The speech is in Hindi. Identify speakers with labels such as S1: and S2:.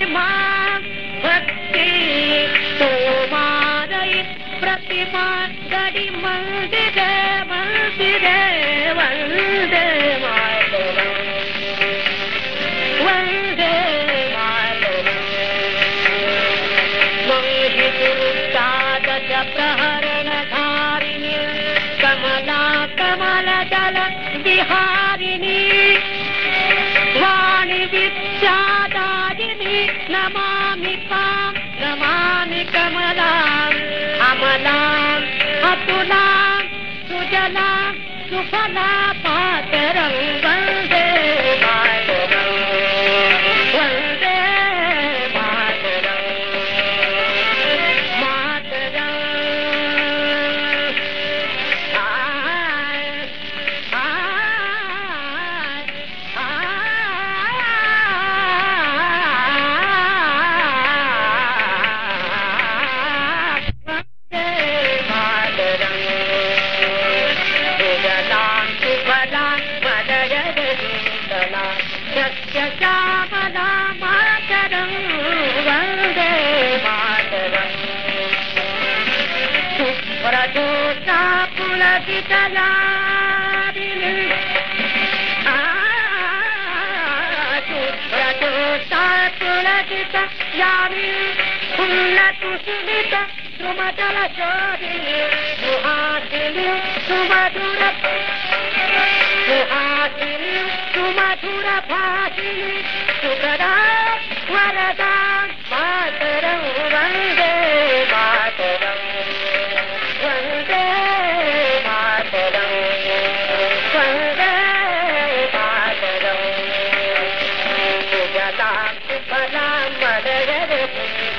S1: प्रतिमा तो प्रतिमा गड़ी मंदिर मंदिर वंदे मातरम। वंदे मातरम। मोहित रुद्रादश कमला कमल दल बिहारिणी। वाणी विद्या मला आमला तुला तुझ्याला सुफला पातरंग சத்யசாமதாமாதரம் வந்தே மாதரம் சுப்ரதோஷா புலகிதலாரில் சுப்ரதோஷா புலகித யாரில் புல்ல துசுமித சுமதல சோதில் சுஹாசிலில் சுமதுர सुरभाषिणि सुरा वरदा मातरौ वन्दे मातरं। वन्दे मातरौ। वन्दे मातरौ। वदां कृपदा मदगर